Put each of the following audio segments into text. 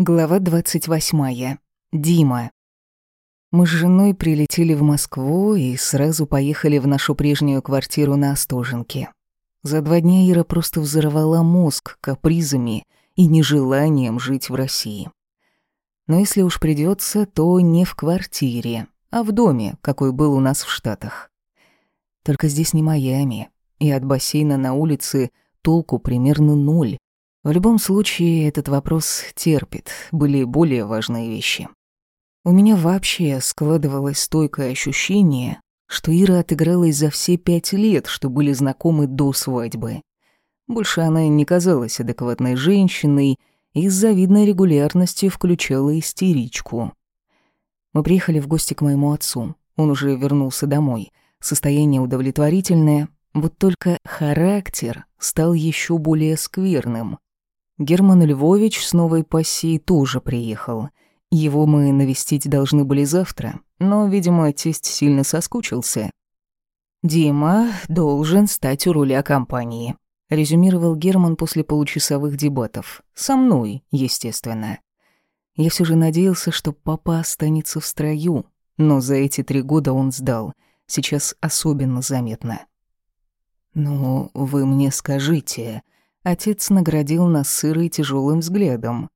Глава 28. Дима. Мы с женой прилетели в Москву и сразу поехали в нашу прежнюю квартиру на Остоженке. За два дня Ира просто взорвала мозг капризами и нежеланием жить в России. Но если уж придется, то не в квартире, а в доме, какой был у нас в Штатах. Только здесь не Майами, и от бассейна на улице толку примерно ноль. В любом случае, этот вопрос терпит, были более важные вещи. У меня вообще складывалось стойкое ощущение, что Ира отыгралась за все пять лет, что были знакомы до свадьбы. Больше она не казалась адекватной женщиной и с завидной регулярностью включала истеричку. Мы приехали в гости к моему отцу. Он уже вернулся домой. Состояние удовлетворительное, вот только характер стал еще более скверным. Герман Львович с новой пассией тоже приехал. Его мы навестить должны были завтра, но, видимо, тесть сильно соскучился. «Дима должен стать у руля компании», — резюмировал Герман после получасовых дебатов. «Со мной, естественно». Я все же надеялся, что папа останется в строю, но за эти три года он сдал. Сейчас особенно заметно. «Ну, вы мне скажите», Отец наградил нас сырой тяжелым взглядом.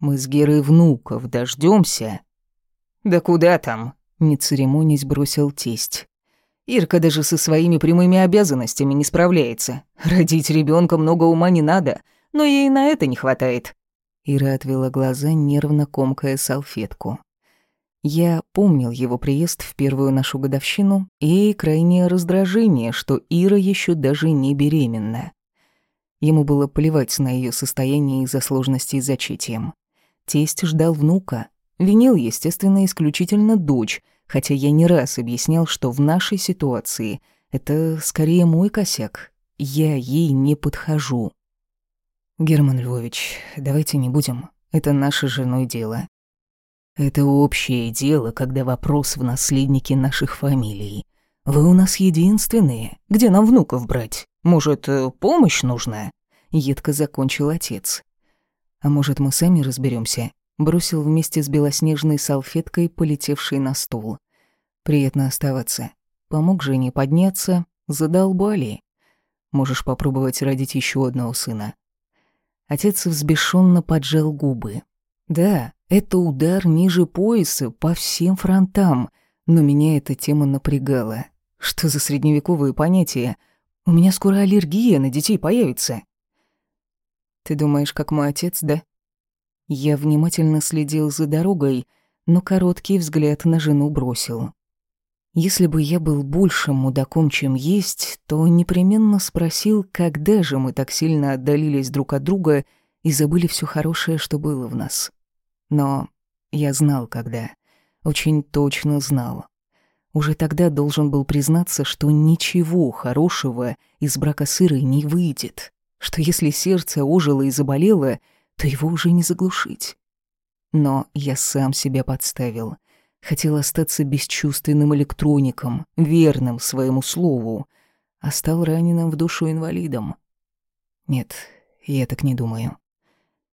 «Мы с Герой внуков дождемся. «Да куда там?» — не церемонясь бросил тесть. «Ирка даже со своими прямыми обязанностями не справляется. Родить ребенка много ума не надо, но ей на это не хватает». Ира отвела глаза, нервно комкая салфетку. Я помнил его приезд в первую нашу годовщину и крайнее раздражение, что Ира еще даже не беременна. Ему было плевать на ее состояние из-за сложностей с зачатием. Тесть ждал внука. Винил, естественно, исключительно дочь, хотя я не раз объяснял, что в нашей ситуации это скорее мой косяк. Я ей не подхожу. Герман Львович, давайте не будем. Это наше женой дело. Это общее дело, когда вопрос в наследнике наших фамилий. Вы у нас единственные. Где нам внуков брать? Может, э, помощь нужна?» Едко закончил отец. «А может, мы сами разберемся? Бросил вместе с белоснежной салфеткой, полетевшей на стул. «Приятно оставаться. Помог Жене подняться, задолбали. Можешь попробовать родить еще одного сына». Отец взбешенно поджал губы. «Да, это удар ниже пояса по всем фронтам, но меня эта тема напрягала. Что за средневековые понятия — у меня скоро аллергия на детей появится. Ты думаешь, как мой отец, да? Я внимательно следил за дорогой, но короткий взгляд на жену бросил. Если бы я был большим мудаком, чем есть, то непременно спросил, когда же мы так сильно отдалились друг от друга и забыли все хорошее, что было в нас. Но я знал, когда. Очень точно знал. Уже тогда должен был признаться, что ничего хорошего из брака с не выйдет, что если сердце ожило и заболело, то его уже не заглушить. Но я сам себя подставил. Хотел остаться бесчувственным электроником, верным своему слову, а стал раненым в душу инвалидом. Нет, я так не думаю.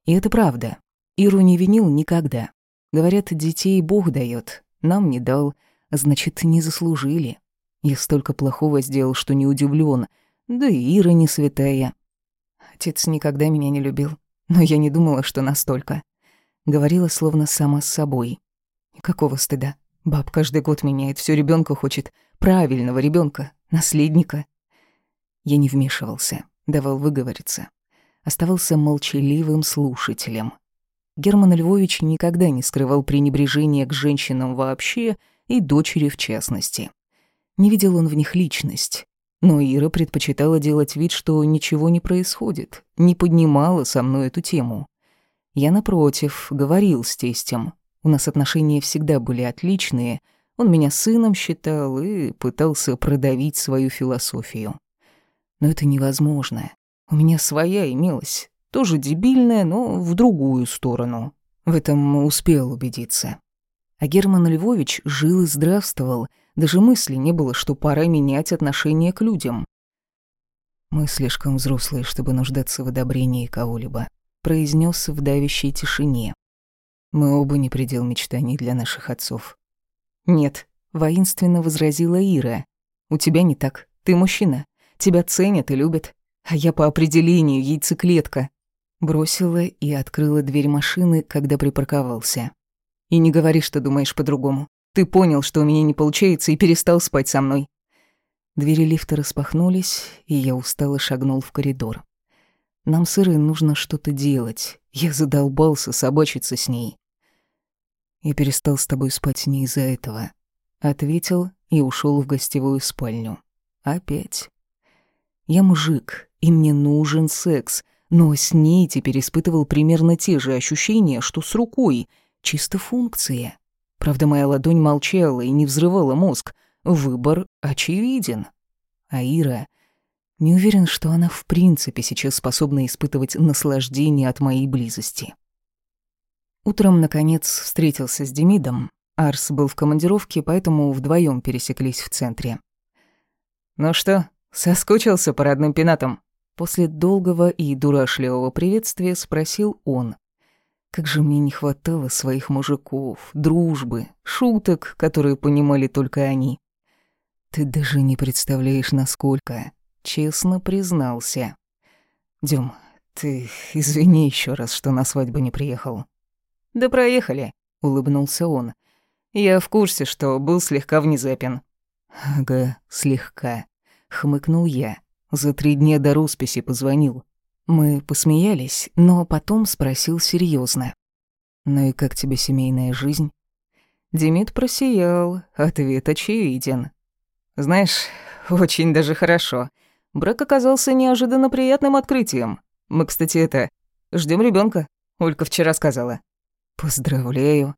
И это правда. Иру не винил никогда. Говорят, детей Бог дает, нам не дал — Значит, не заслужили. Я столько плохого сделал, что не удивлен. Да и Ира не святая. Отец никогда меня не любил, но я не думала, что настолько. Говорила словно сама с собой. Какого стыда? Баб каждый год меняет, все ребенка хочет. Правильного ребенка, наследника. Я не вмешивался, давал выговориться. Оставался молчаливым слушателем. Герман Львович никогда не скрывал пренебрежения к женщинам вообще — и дочери в частности. Не видел он в них личность. Но Ира предпочитала делать вид, что ничего не происходит, не поднимала со мной эту тему. Я, напротив, говорил с тестем. У нас отношения всегда были отличные, он меня сыном считал и пытался продавить свою философию. Но это невозможно. У меня своя имелась, тоже дебильная, но в другую сторону. В этом успел убедиться. А Герман Львович жил и здравствовал, даже мысли не было, что пора менять отношение к людям. «Мы слишком взрослые, чтобы нуждаться в одобрении кого-либо», произнес в давящей тишине. Мы оба не предел мечтаний для наших отцов. Нет, воинственно возразила Ира. У тебя не так. Ты мужчина. Тебя ценят и любят. А я по определению яйцеклетка. Бросила и открыла дверь машины, когда припарковался. И не говори, что думаешь по-другому. Ты понял, что у меня не получается, и перестал спать со мной. Двери лифта распахнулись, и я устало шагнул в коридор. Нам с Ирой нужно что-то делать. Я задолбался собачиться с ней. Я перестал с тобой спать не из-за этого. Ответил и ушел в гостевую спальню. Опять. Я мужик, и мне нужен секс, но с ней теперь испытывал примерно те же ощущения, что с рукой. Чисто функция. Правда, моя ладонь молчала и не взрывала мозг. Выбор очевиден. А Ира... Не уверен, что она в принципе сейчас способна испытывать наслаждение от моей близости. Утром, наконец, встретился с Демидом. Арс был в командировке, поэтому вдвоем пересеклись в центре. «Ну что, соскучился по родным пенатам?» После долгого и дурашливого приветствия спросил он. Как же мне не хватало своих мужиков, дружбы, шуток, которые понимали только они. Ты даже не представляешь, насколько, честно признался. Дюм, ты извини еще раз, что на свадьбу не приехал. Да проехали, улыбнулся он. Я в курсе, что был слегка внезапен. Ага, слегка, хмыкнул я. За три дня до росписи позвонил. Мы посмеялись, но потом спросил серьезно: «Ну и как тебе семейная жизнь?» Демид просиял, ответ очевиден. «Знаешь, очень даже хорошо. Брак оказался неожиданно приятным открытием. Мы, кстати, это... ждем ребенка. Олька вчера сказала». «Поздравляю».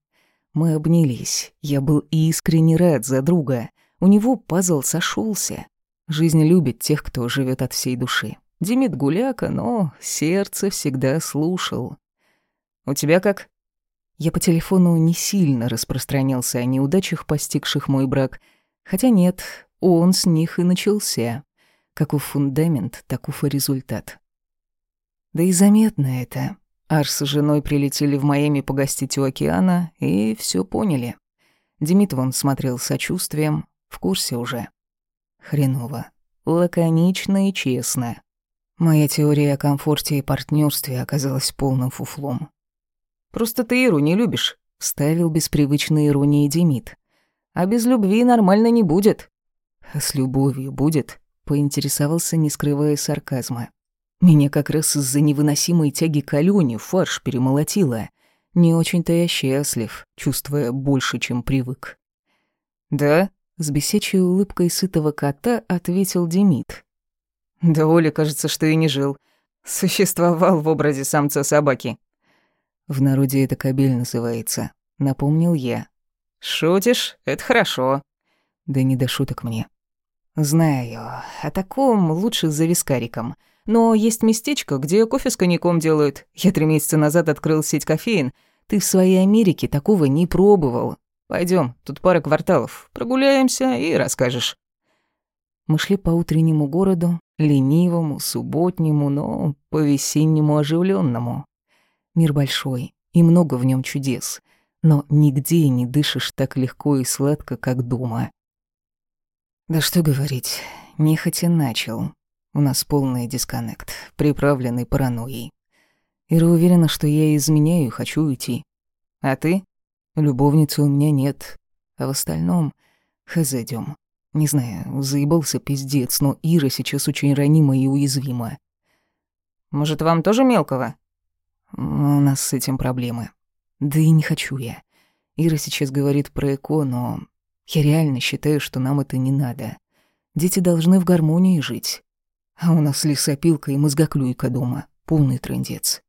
Мы обнялись. Я был искренне рад за друга. У него пазл сошелся. Жизнь любит тех, кто живет от всей души. Демид гуляка, но сердце всегда слушал. «У тебя как?» Я по телефону не сильно распространялся о неудачах, постигших мой брак. Хотя нет, он с них и начался. Каков фундамент, таков и результат. Да и заметно это. Арс с женой прилетели в Майами погостить у океана и все поняли. Демид вон смотрел с сочувствием, в курсе уже. Хреново. Лаконично и честно. Моя теория о комфорте и партнерстве оказалась полным фуфлом. «Просто ты Иру не любишь», — вставил без привычной иронии Демид. «А без любви нормально не будет». «А с любовью будет», — поинтересовался, не скрывая сарказма. «Меня как раз из-за невыносимой тяги к Алёне фарш перемолотило. Не очень-то я счастлив, чувствуя больше, чем привык». «Да?» — с бесячей улыбкой сытого кота ответил Демид. Да Оля, кажется, что и не жил. Существовал в образе самца собаки. В народе это кобель называется, напомнил я. Шутишь? Это хорошо. Да не до шуток мне. Знаю, о таком лучше за вискариком. Но есть местечко, где кофе с коньяком делают. Я три месяца назад открыл сеть кофеин. Ты в своей Америке такого не пробовал. Пойдем, тут пара кварталов. Прогуляемся и расскажешь. Мы шли по утреннему городу, ленивому, субботнему, но по-весеннему оживленному. Мир большой, и много в нем чудес, но нигде не дышишь так легко и сладко, как дома. Да что говорить, нехотя начал. У нас полный дисконнект, приправленный паранойей. Ира уверена, что я изменяю и хочу уйти. А ты? Любовницы у меня нет. А в остальном... Хз, идём. Не знаю, заебался пиздец, но Ира сейчас очень ранима и уязвима. Может, вам тоже мелкого? У нас с этим проблемы. Да и не хочу я. Ира сейчас говорит про эко, но я реально считаю, что нам это не надо. Дети должны в гармонии жить. А у нас лесопилка и мозгоклюйка дома. Полный трындец.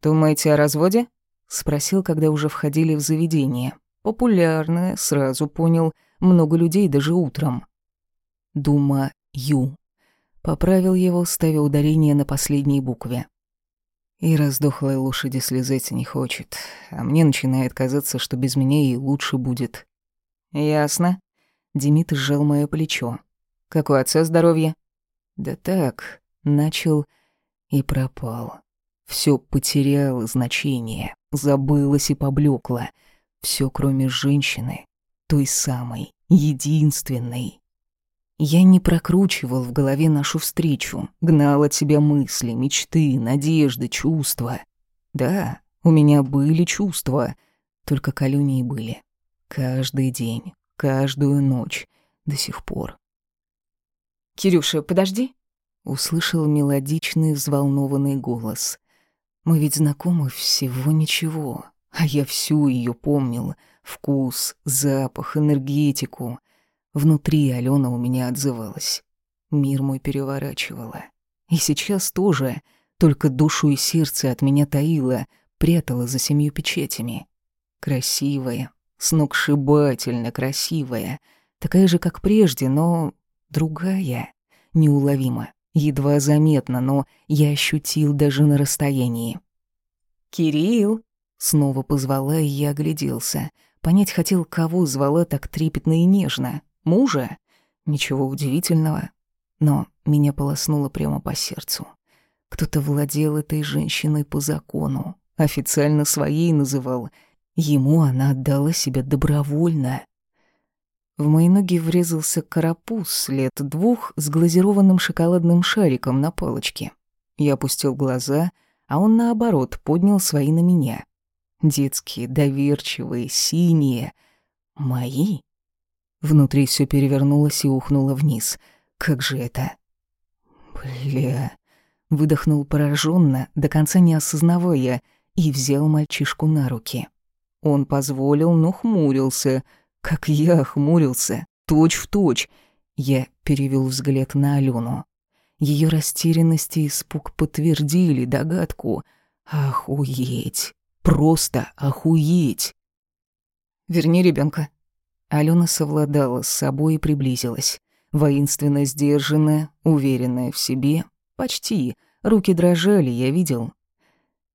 «Думаете о разводе?» — спросил, когда уже входили в заведение. Популярное, сразу понял — много людей даже утром. Дума Ю. Поправил его, ставя ударение на последней букве. И раздохлой лошади слезать не хочет, а мне начинает казаться, что без меня ей лучше будет. Ясно. Демид сжал моё плечо. Как у отца здоровье? Да так, начал и пропал. Все потеряло значение, забылось и поблекло. Все, кроме женщины, той самой, единственной. Я не прокручивал в голове нашу встречу, гнал от себя мысли, мечты, надежды, чувства. Да, у меня были чувства, только колюни были. Каждый день, каждую ночь, до сих пор. «Кирюша, подожди!» — услышал мелодичный взволнованный голос. «Мы ведь знакомы всего ничего, а я всю ее помнил. Вкус, запах, энергетику. Внутри Алена у меня отзывалась. Мир мой переворачивала. И сейчас тоже, только душу и сердце от меня таила, прятала за семью печатями. Красивая, сногсшибательно красивая, такая же, как прежде, но другая, неуловимо, едва заметно, но я ощутил даже на расстоянии. «Кирилл!» — снова позвала, и я огляделся. Понять хотел, кого звала так трепетно и нежно. Мужа? Ничего удивительного. Но меня полоснуло прямо по сердцу. Кто-то владел этой женщиной по закону, официально своей называл. Ему она отдала себя добровольно. В мои ноги врезался карапуз лет двух с глазированным шоколадным шариком на палочке. Я опустил глаза, а он, наоборот, поднял свои на меня. Детские, доверчивые, синие. Мои? Внутри все перевернулось и ухнуло вниз. Как же это? Бля. Выдохнул пораженно, до конца не осознавая, и взял мальчишку на руки. Он позволил, но хмурился, как я хмурился, точь в точь. Я перевел взгляд на Алену. Ее растерянность и испуг подтвердили догадку. Охуеть. Просто охуеть. Верни ребенка, Алена совладала с собой и приблизилась. Воинственно сдержанная, уверенная в себе. Почти. Руки дрожали, я видел.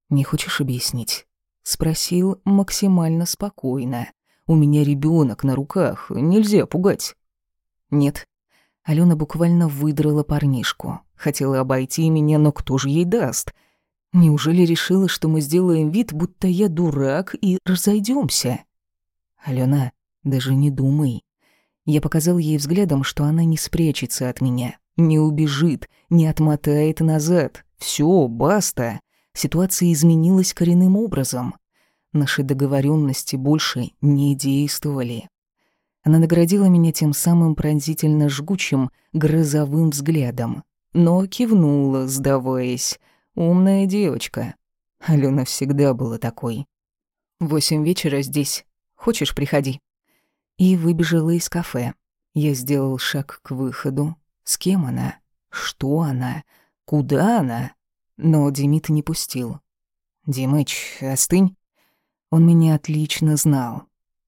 «Не хочешь объяснить?» Спросил максимально спокойно. «У меня ребенок на руках, нельзя пугать». «Нет». Алена буквально выдрала парнишку. Хотела обойти меня, но кто же ей даст? Неужели решила, что мы сделаем вид, будто я дурак, и разойдемся? «Алена, даже не думай. Я показал ей взглядом, что она не спрячется от меня, не убежит, не отмотает назад. Все, баста. Ситуация изменилась коренным образом. Наши договоренности больше не действовали. Она наградила меня тем самым пронзительно жгучим, грозовым взглядом, но кивнула, сдаваясь. Умная девочка. Алена всегда была такой. «Восемь вечера здесь. Хочешь, приходи?» и выбежала из кафе. Я сделал шаг к выходу. С кем она? Что она? Куда она? Но Демид не пустил. «Димыч, остынь». Он меня отлично знал.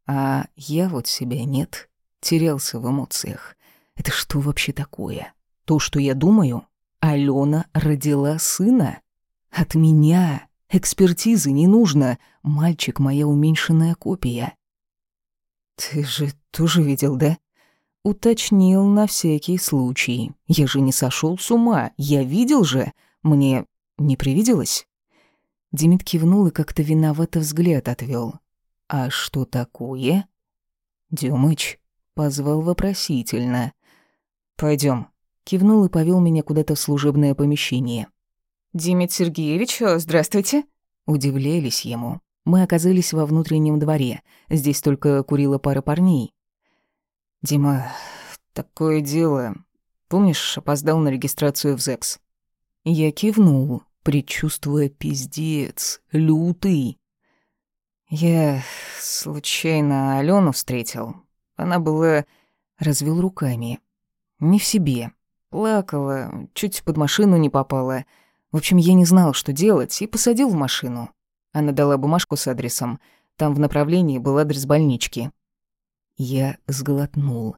А я вот себя нет. Терялся в эмоциях. Это что вообще такое? То, что я думаю? Алена родила сына? От меня экспертизы не нужно. Мальчик — моя уменьшенная копия. «Ты же тоже видел, да?» Уточнил на всякий случай. Я же не сошел с ума. Я видел же. Мне не привиделось? Демид кивнул и как-то виновато взгляд отвел. «А что такое?» Дюмыч позвал вопросительно. Пойдем. Кивнул и повел меня куда-то в служебное помещение. «Демид Сергеевич, здравствуйте!» Удивлялись ему. Мы оказались во внутреннем дворе. Здесь только курила пара парней. «Дима, такое дело. Помнишь, опоздал на регистрацию в ЗЭКС?» Я кивнул, предчувствуя пиздец, лютый. Я случайно Алену встретил. Она была... Развел руками. Не в себе. Плакала, чуть под машину не попала. В общем, я не знал, что делать, и посадил в машину. Она дала бумажку с адресом. Там в направлении был адрес больнички. Я сглотнул.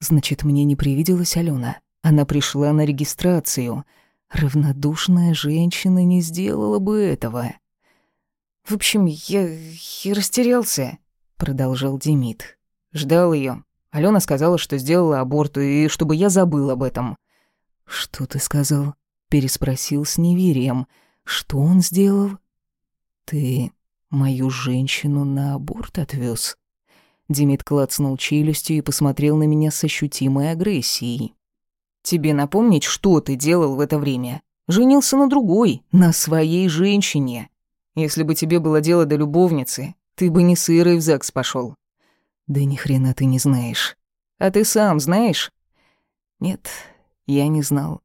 Значит, мне не привиделась Алена. Она пришла на регистрацию. Равнодушная женщина не сделала бы этого. В общем, я, я растерялся, продолжал Демид. Ждал ее. Алена сказала, что сделала аборт, и чтобы я забыл об этом. Что ты сказал? переспросил с неверием. Что он сделал? Ты мою женщину на аборт отвез. Демид клацнул челюстью и посмотрел на меня с ощутимой агрессией. «Тебе напомнить, что ты делал в это время? Женился на другой, на своей женщине. Если бы тебе было дело до любовницы, ты бы не с Ирой в ЗАГС пошел. «Да ни хрена ты не знаешь. А ты сам знаешь?» «Нет, я не знал.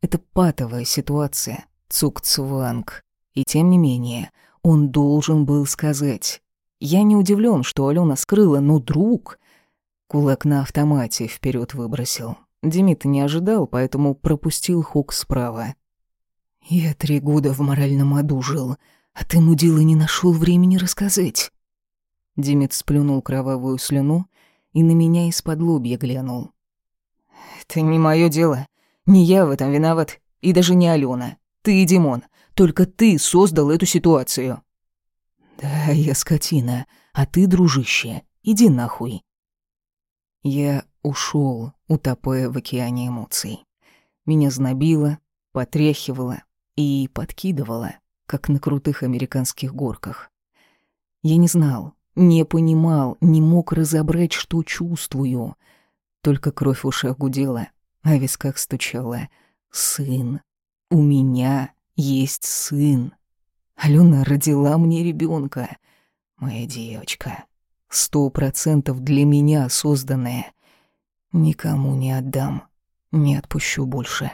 Это патовая ситуация, цук-цванг. И тем не менее, он должен был сказать. Я не удивлен, что Алена скрыла, но друг... Кулак на автомате вперед выбросил. Демид не ожидал, поэтому пропустил хук справа. «Я три года в моральном аду жил, а ты, мудила, не нашел времени рассказать». Демид сплюнул кровавую слюну и на меня из-под лобья глянул. «Это не мое дело. Не я в этом виноват. И даже не Алена. Ты и Димон. Только ты создал эту ситуацию». «Да, я скотина, а ты, дружище, иди нахуй». Я ушел, утопая в океане эмоций. Меня знобило, потряхивало и подкидывало, как на крутых американских горках. Я не знал, не понимал, не мог разобрать, что чувствую. Только кровь в ушах гудела, а в висках стучала. «Сын. У меня есть сын». Алена родила мне ребенка, Моя девочка. Сто процентов для меня созданная. Никому не отдам. Не отпущу больше.